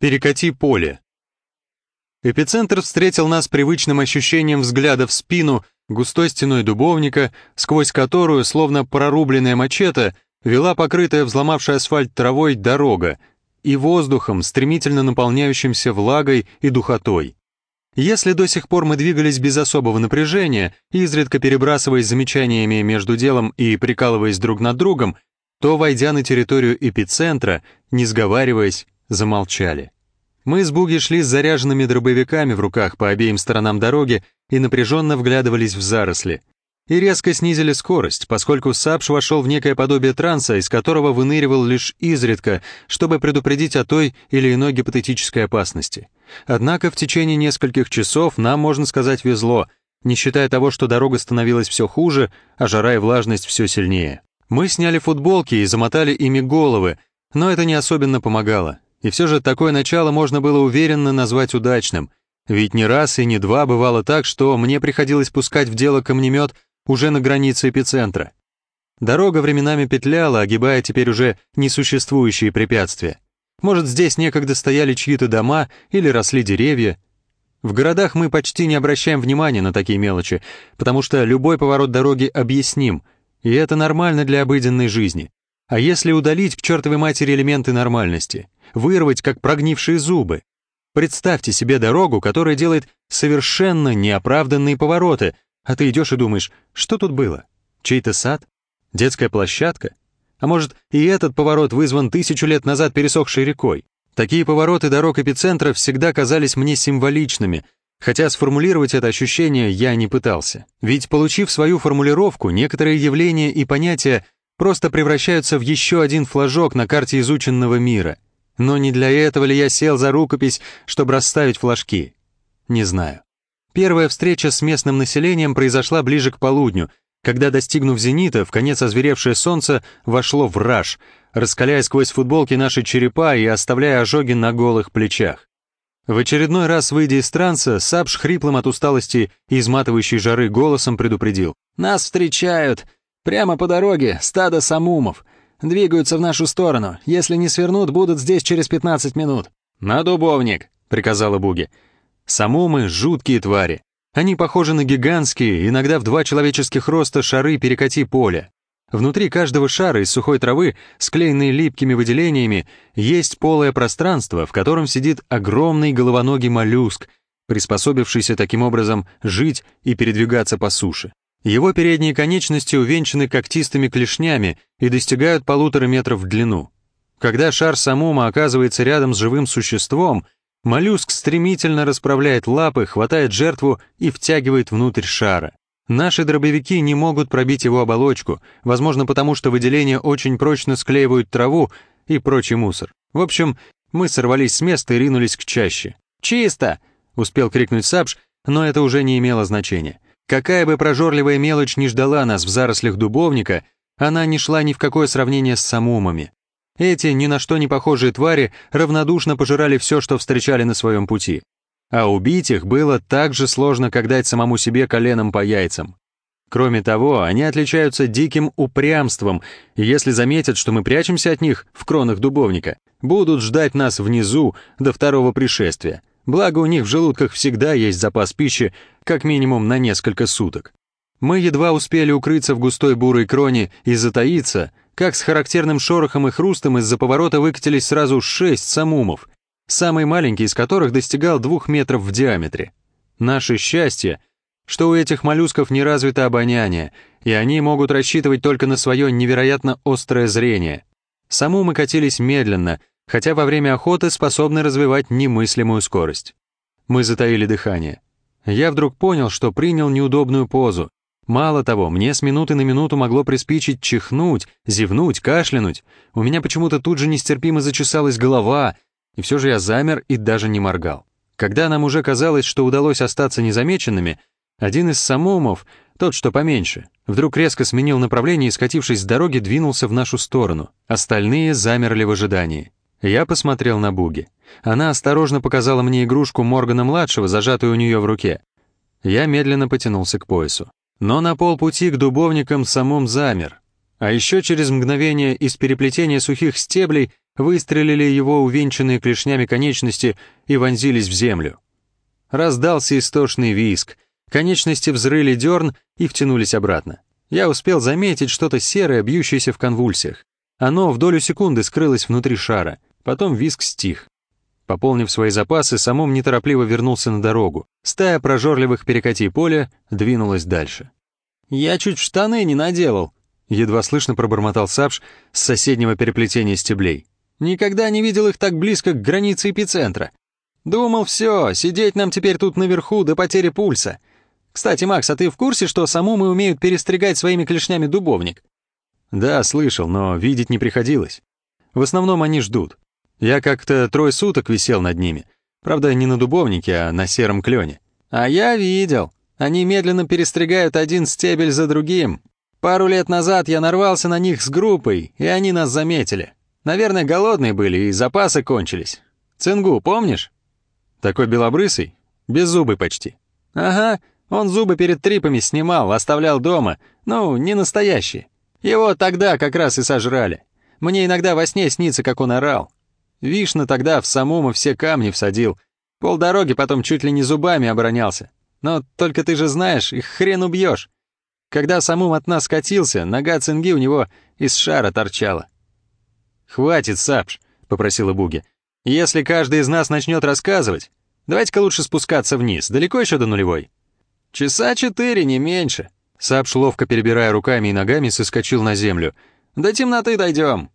Перекати поле. Эпицентр встретил нас привычным ощущением взгляда в спину, густой стеной дубовника, сквозь которую, словно прорубленная мачете, вела покрытая взломавшая асфальт травой дорога, и воздухом, стремительно наполняющимся влагой и духотой. Если до сих пор мы двигались без особого напряжения, изредка перебрасываясь замечаниями между делом и прикалываясь друг над другом, то, войдя на территорию эпицентра, не сговариваясь, замолчали. Мы с Буги шли с заряженными дробовиками в руках по обеим сторонам дороги и напряженно вглядывались в заросли. И резко снизили скорость, поскольку Сапш вошел в некое подобие транса, из которого выныривал лишь изредка, чтобы предупредить о той или иной гипотетической опасности. Однако в течение нескольких часов нам, можно сказать, везло, не считая того, что дорога становилась все хуже, а жара и влажность все сильнее. Мы сняли футболки и замотали ими головы, но это не особенно помогало. И все же такое начало можно было уверенно назвать удачным, ведь не раз и не два бывало так, что мне приходилось пускать в дело камнемет уже на границе эпицентра. Дорога временами петляла, огибая теперь уже несуществующие препятствия. Может, здесь некогда стояли чьи-то дома или росли деревья. В городах мы почти не обращаем внимания на такие мелочи, потому что любой поворот дороги объясним — и это нормально для обыденной жизни. А если удалить к чертовой матери элементы нормальности, вырвать как прогнившие зубы? Представьте себе дорогу, которая делает совершенно неоправданные повороты, а ты идешь и думаешь, что тут было? Чей-то сад? Детская площадка? А может, и этот поворот вызван тысячу лет назад пересохшей рекой? Такие повороты дорог эпицентра всегда казались мне символичными — Хотя сформулировать это ощущение я не пытался. Ведь, получив свою формулировку, некоторые явления и понятия просто превращаются в еще один флажок на карте изученного мира. Но не для этого ли я сел за рукопись, чтобы расставить флажки? Не знаю. Первая встреча с местным населением произошла ближе к полудню, когда, достигнув зенита, в конец озверевшее солнце вошло в раж, раскаляя сквозь футболки наши черепа и оставляя ожоги на голых плечах. В очередной раз, выйдя из транса, Сапш хриплым от усталости и изматывающей жары голосом предупредил. «Нас встречают! Прямо по дороге, стадо самумов. Двигаются в нашу сторону. Если не свернут, будут здесь через 15 минут». «На дубовник!» — приказала Буги. Самумы — жуткие твари. Они похожи на гигантские, иногда в два человеческих роста шары перекати поля. Внутри каждого шара из сухой травы, склеенной липкими выделениями, есть полое пространство, в котором сидит огромный головоногий моллюск, приспособившийся таким образом жить и передвигаться по суше. Его передние конечности увенчаны когтистыми клешнями и достигают полутора метров в длину. Когда шар самума оказывается рядом с живым существом, моллюск стремительно расправляет лапы, хватает жертву и втягивает внутрь шара. Наши дробовики не могут пробить его оболочку, возможно потому, что выделения очень прочно склеивают траву и прочий мусор. В общем, мы сорвались с места и ринулись к чаще. «Чисто!» — успел крикнуть Сапш, но это уже не имело значения. Какая бы прожорливая мелочь ни ждала нас в зарослях дубовника, она не шла ни в какое сравнение с самумами. Эти ни на что не похожие твари равнодушно пожирали все, что встречали на своем пути. А убить их было так же сложно, как дать самому себе коленом по яйцам. Кроме того, они отличаются диким упрямством, и если заметят, что мы прячемся от них в кронах дубовника, будут ждать нас внизу до второго пришествия. Благо у них в желудках всегда есть запас пищи, как минимум на несколько суток. Мы едва успели укрыться в густой бурой кроне и затаиться, как с характерным шорохом и хрустом из-за поворота выкатились сразу шесть самумов, самый маленький из которых достигал двух метров в диаметре. Наше счастье, что у этих моллюсков не развито обоняние, и они могут рассчитывать только на свое невероятно острое зрение. Саму мы катились медленно, хотя во время охоты способны развивать немыслимую скорость. Мы затаили дыхание. Я вдруг понял, что принял неудобную позу. Мало того, мне с минуты на минуту могло приспичить чихнуть, зевнуть, кашлянуть. У меня почему-то тут же нестерпимо зачесалась голова — и все же я замер и даже не моргал. Когда нам уже казалось, что удалось остаться незамеченными, один из самумов, тот, что поменьше, вдруг резко сменил направление и, скатившись с дороги, двинулся в нашу сторону. Остальные замерли в ожидании. Я посмотрел на Буги. Она осторожно показала мне игрушку Моргана-младшего, зажатую у нее в руке. Я медленно потянулся к поясу. Но на полпути к дубовникам самум замер. А еще через мгновение из переплетения сухих стеблей выстрелили его увенчанные клешнями конечности и вонзились в землю. Раздался истошный виск, конечности взрыли дерн и втянулись обратно. Я успел заметить что-то серое, бьющееся в конвульсиях. Оно в долю секунды скрылось внутри шара, потом виск стих. Пополнив свои запасы, самом неторопливо вернулся на дорогу. Стая прожорливых перекати поля двинулась дальше. «Я чуть штаны не наделал», — едва слышно пробормотал Сапш с соседнего переплетения стеблей. «Никогда не видел их так близко к границе эпицентра. Думал, все, сидеть нам теперь тут наверху до потери пульса. Кстати, Макс, а ты в курсе, что саму мы умеют перестригать своими клешнями дубовник?» «Да, слышал, но видеть не приходилось. В основном они ждут. Я как-то трое суток висел над ними. Правда, не на дубовнике, а на сером клене. А я видел. Они медленно перестригают один стебель за другим. Пару лет назад я нарвался на них с группой, и они нас заметили. Наверное, голодные были, и запасы кончились. Цингу, помнишь? Такой белобрысый, без зубы почти. Ага, он зубы перед трипами снимал, оставлял дома. Ну, не настоящие. Его тогда как раз и сожрали. Мне иногда во сне снится, как он орал. Вишна тогда в самому все камни всадил. Полдороги потом чуть ли не зубами оборонялся. Но только ты же знаешь, их хрен убьешь. Когда самум от нас скатился, нога цинги у него из шара торчала. «Хватит, Сапш», — попросила Буги. «Если каждый из нас начнет рассказывать, давайте-ка лучше спускаться вниз. Далеко еще до нулевой?» «Часа четыре, не меньше». Сапш, ловко перебирая руками и ногами, соскочил на землю. «До темноты дойдем.